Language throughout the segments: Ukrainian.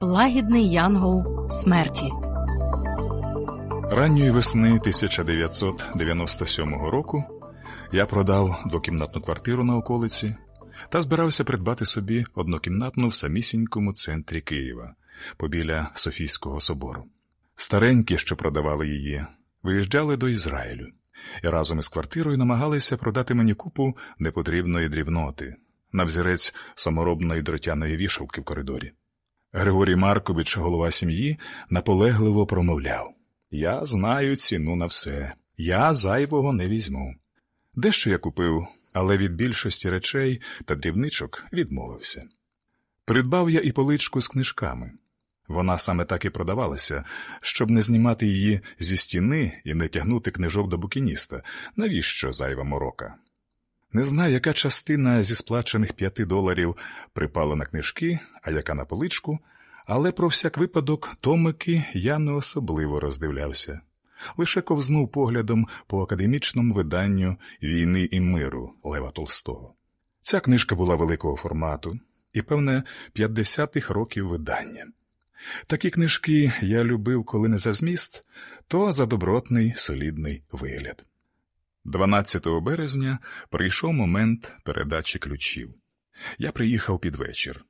Лагідний янгол смерті. Ранньої весни 1997 року я продав двокімнатну квартиру на околиці та збирався придбати собі однокімнатну в самісінькому центрі Києва побіля Софійського собору. Старенькі, що продавали її, виїжджали до Ізраїлю і разом із квартирою намагалися продати мені купу непотрібної дрібноти на взірець саморобної дротяної вішалки в коридорі. Григорій Маркович, голова сім'ї, наполегливо промовляв Я знаю ціну на все, я зайвого не візьму. Дещо я купив, але від більшості речей та дрібничок відмовився. Придбав я і поличку з книжками. Вона саме так і продавалася, щоб не знімати її зі стіни і не тягнути книжок до букініста, навіщо зайва морока. Не знаю, яка частина зі сплачених п'яти доларів припала на книжки, а яка на поличку, але про всяк випадок томики я не особливо роздивлявся, лише ковзнув поглядом по академічному виданню війни і миру Лева Толстого. Ця книжка була великого формату і, певне, 50-х років видання. Такі книжки я любив, коли не за зміст, то за добротний солідний вигляд. 12 березня прийшов момент передачі ключів. Я приїхав під вечір.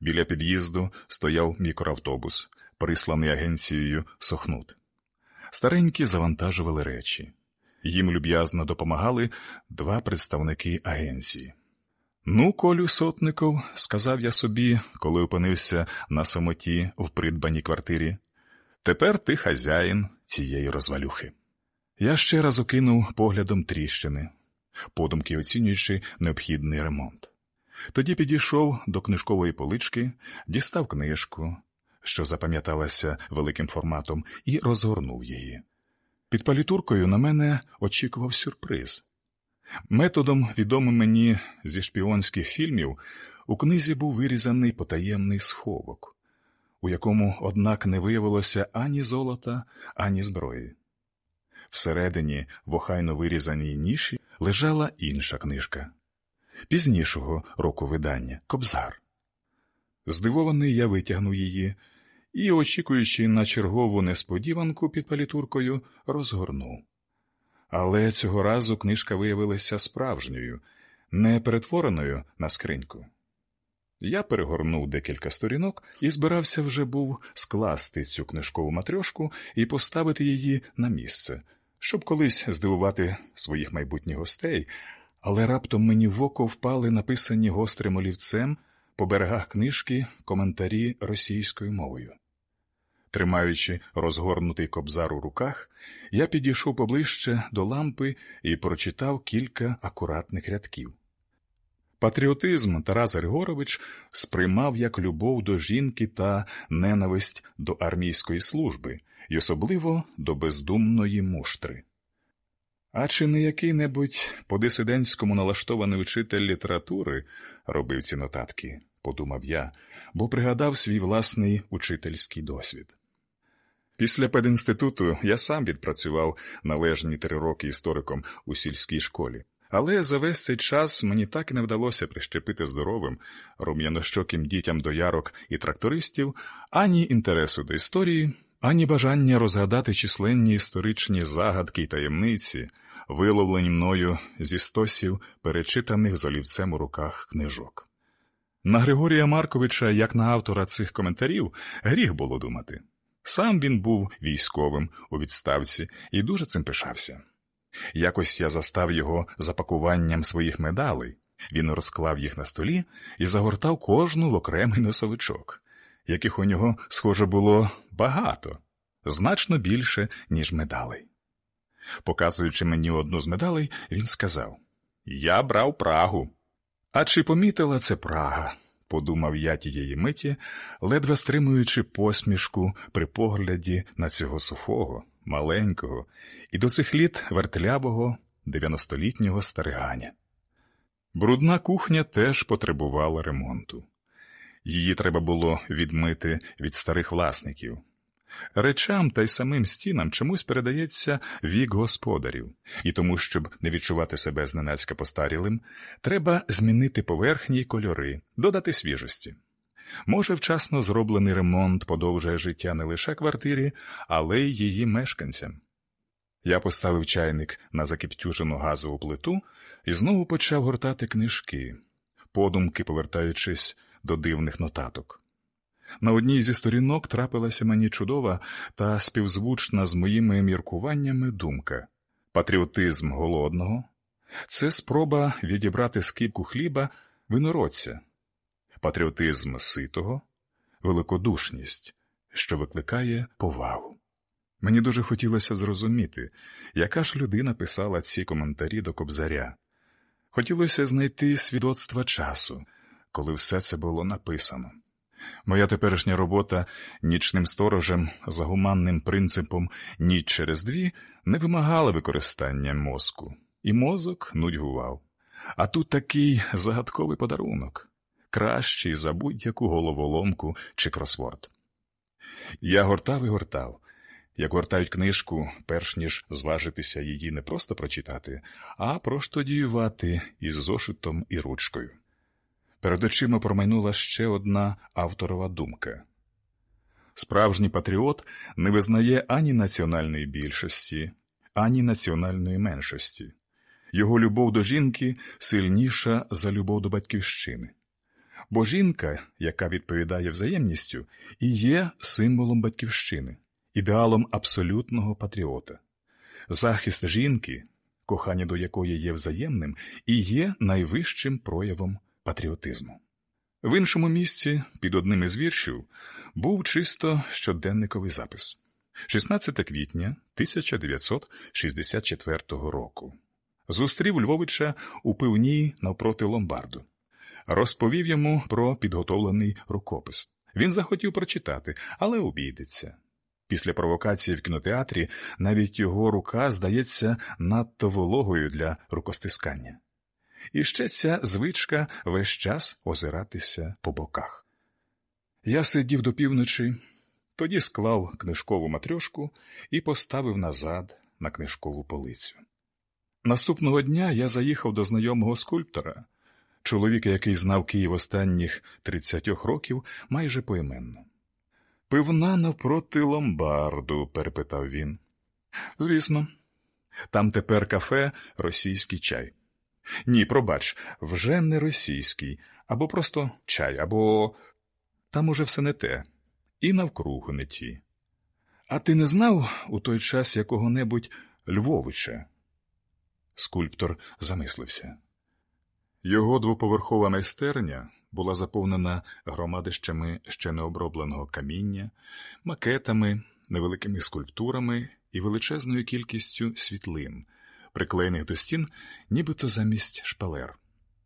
Біля під'їзду стояв мікроавтобус, присланий агенцією Сохнут. Старенькі завантажували речі. Їм люб'язно допомагали два представники агенції. Ну, Колю Сотников, сказав я собі, коли опинився на самоті в придбаній квартирі. Тепер ти хазяїн цієї розвалюхи. Я ще раз окинув поглядом тріщини, подумки оцінюючи необхідний ремонт. Тоді підійшов до книжкової полички, дістав книжку, що запам'яталася великим форматом, і розгорнув її. Під палітуркою на мене очікував сюрприз. Методом, відомим мені зі шпіонських фільмів, у книзі був вирізаний потаємний сховок, у якому, однак, не виявилося ані золота, ані зброї. Всередині, в охайно вирізаній ніші, лежала інша книжка пізнішого року видання Кобзар. Здивований, я витягнув її і, очікуючи на чергову несподіванку під палітуркою, розгорнув. Але цього разу книжка виявилася справжньою, не перетвореною на скриньку. Я перегорнув декілька сторінок і збирався вже був скласти цю книжкову матрьошку і поставити її на місце, щоб колись здивувати своїх майбутніх гостей, але раптом мені в око впали написані гострим олівцем по берегах книжки коментарі російською мовою. Тримаючи розгорнутий кобзар у руках, я підійшов поближче до лампи і прочитав кілька акуратних рядків. Патріотизм Тарас Григорович сприймав як любов до жінки та ненависть до армійської служби і особливо до бездумної муштри. А чи не який-небудь по дисидентському налаштований учитель літератури робив ці нотатки, подумав я, бо пригадав свій власний учительський досвід. Після пединституту я сам відпрацював належні три роки істориком у сільській школі, але за весь цей час мені так і не вдалося прищепити здоровим, рум'янощоким дітям доярок і трактористів ані інтересу до історії, ані бажання розгадати численні історичні загадки й таємниці, виловлені мною зі стосів, перечитаних з олівцем у руках книжок. На Григорія Марковича, як на автора цих коментарів, гріх було думати. Сам він був військовим у відставці і дуже цим пишався. Якось я застав його запакуванням своїх медалей. Він розклав їх на столі і загортав кожну в окремий носовичок, яких у нього, схоже, було багато, значно більше, ніж медалей. Показуючи мені одну з медалей, він сказав Я брав Прагу. А чи помітила це Прага? подумав я тієї миті, ледве стримуючи посмішку при погляді на цього сухого, маленького і до цих літ вертлябого дев'яностолітнього стариганя. Брудна кухня теж потребувала ремонту. Її треба було відмити від старих власників. Речам та й самим стінам чомусь передається вік господарів, і тому, щоб не відчувати себе зненацька постарілим, треба змінити поверхні й кольори, додати свіжості. Може, вчасно зроблений ремонт подовжує життя не лише квартирі, але й її мешканцям. Я поставив чайник на закиптюжену газову плиту і знову почав гортати книжки, подумки повертаючись до дивних нотаток. На одній зі сторінок трапилася мені чудова та співзвучна з моїми міркуваннями думка патріотизм голодного це спроба відібрати скипку хліба винородця, патріотизм ситого, великодушність, що викликає повагу. Мені дуже хотілося зрозуміти, яка ж людина писала ці коментарі до кобзаря. Хотілося знайти свідоцтва часу, коли все це було написано. Моя теперішня робота нічним сторожем за гуманним принципом ніч через дві не вимагала використання мозку, і мозок нудьгував. А тут такий загадковий подарунок кращий за будь-яку головоломку чи кросворд. Я гортав і гортав, як гортають книжку, перш ніж зважитися її не просто прочитати, а проштодіювати із зошитом і ручкою. Перед очима промайнула ще одна авторова думка. Справжній патріот не визнає ані національної більшості, ані національної меншості. Його любов до жінки сильніша за любов до батьківщини. Бо жінка, яка відповідає взаємністю, і є символом батьківщини, ідеалом абсолютного патріота. Захист жінки, кохання до якої є взаємним, і є найвищим проявом патріотизму. В іншому місці, під одним із віршів, був чисто щоденниковий запис 16 квітня 1964 року. Зустрів Львовича у пивній навпроти ломбарду. Розповів йому про підготовлений рукопис. Він захотів прочитати, але обійдеться. Після провокації в кінотеатрі навіть його рука здається надто вологою для рукостискання. І ще ця звичка весь час озиратися по боках. Я сидів до півночі, тоді склав книжкову матрьошку і поставив назад на книжкову полицю. Наступного дня я заїхав до знайомого скульптора, чоловіка, який знав Київ останніх 30 років, майже поіменно. Пивна навпроти ломбарду? перепитав він. Звісно, там тепер кафе, російський чай. Ні, пробач, вже не російський, або просто чай, або там уже все не те, і навкруг не ті. А ти не знав у той час якого-небудь Львовича? Скульптор замислився. Його двоповерхова майстерня була заповнена громадищами ще необробленого каміння, макетами, невеликими скульптурами і величезною кількістю світлин, приклеєних до стін, нібито замість шпалер.